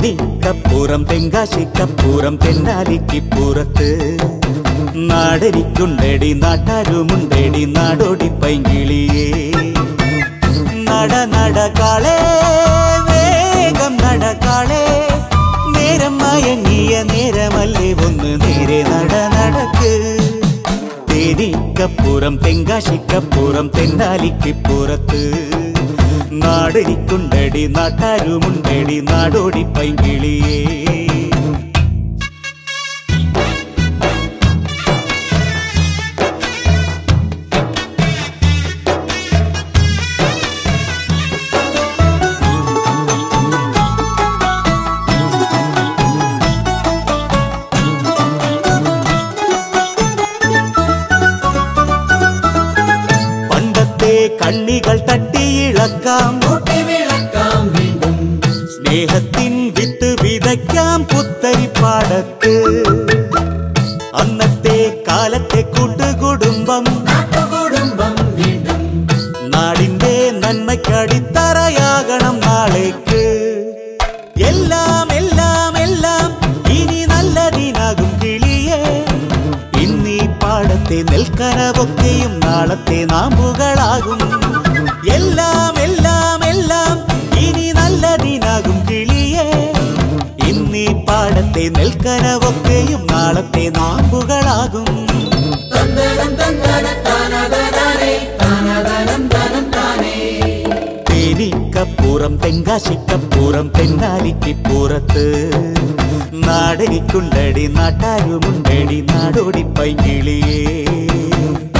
തെങ്കാശിക്കപ്പൂരം തെങ്കാശിക്കപ്പുറം തെന്നാലിക്കിപ്പുറത്ത് നാടരിക്കുണ്ടടി നാട്ടാരുമുണ്ടടി നാടോടി പൈങ്കിളിയേ. നട നടക്കാളേ വേഗം നടക്കാളേ നേരം മയങ്ങിയ നേരമല്ലേ ഒന്ന് നേരെ നട നടക്ക്. തേനിക്കപ്പുറം തെങ്കാശിക്കപ്പുറം തെന്നാലിക്കിപ്പുറത്ത് നാടരിക്കുണ്ടടി നാട്ടാരുമുണ്ടടി നാടോടി പൈങ്കിളിയേ. കണ്ണികൾ തട്ടിയിളക്കാം സ്നേഹത്തിൻ വിത്ത് വിതയ്ക്കാം പുത്തരി പുത്തരിപ്പാടത്ത് അന്നത്തെ കാലത്തെ കൂട്ടുകുടുംബം. നാടിന്റെ നന്മയ്ക്കടിത്തറയാകണം നാളേക്ക്. എല്ലാം എല്ലാം എല്ലാം ഇനി നല്ലതിനാകും കിളിയേ. ഇന്നീ പാടത്തെ നെൽക്കനവൊക്കെയും നാളത്തെ നാമ്പുകളാകും. എല്ലാം എല്ലാം എല്ലാം ഇനി നല്ലതിനാകും കിളിയെ. ഇന്നീ പാടത്തെ നെൽക്കനവൊക്കെയും നാളത്തെ നാമ്പുകളാകും. തേനിക്കപ്പൂറം തെങ്കാശിക്കപ്പൂറം തെന്നാലിക്കിപ്പൂറത്ത്. നാടരിക്കുണ്ടടി നാട്ടാരുമുണ്ടടി നാടോടി പൈങ്കിളിയേ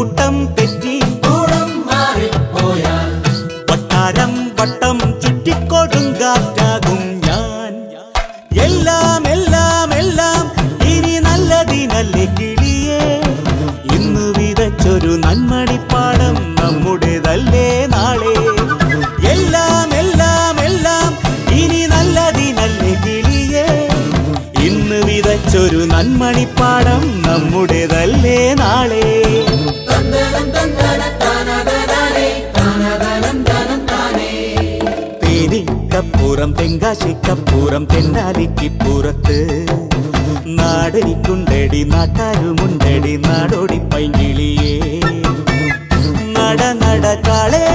കൂട്ടം തെറ്റി വട്ടാരം വട്ടം ചുറ്റിക്കൊടുങ്കാറ്റാകും ഞാൻ. എല്ലാം എല്ലാം എല്ലാം ഇനി നല്ലതിനല്ലേ കിളിയേ? ഇന്ന് വിതച്ചൊരു നന്മണിപ്പാടം നമ്മുടേതല്ലേ നാളെ? എല്ലാം എല്ലാം എല്ലാം ഇനി നല്ലതിനല്ലേ കിളിയേ? ഇന്ന് വിതച്ചൊരു നന്മണിപ്പാടം നമ്മുടേതല്ലേ നാളെ? കപ്പൂരം തെങ്കാശി കപ്പൂരം തെന്നാലിക്ക് പുറത്ത് നാടനിക്കുണ്ടടി നാട്ടാരുമുണ്ടടി നാടോടി പൈങ്കിളിയേ നട നട കാളേ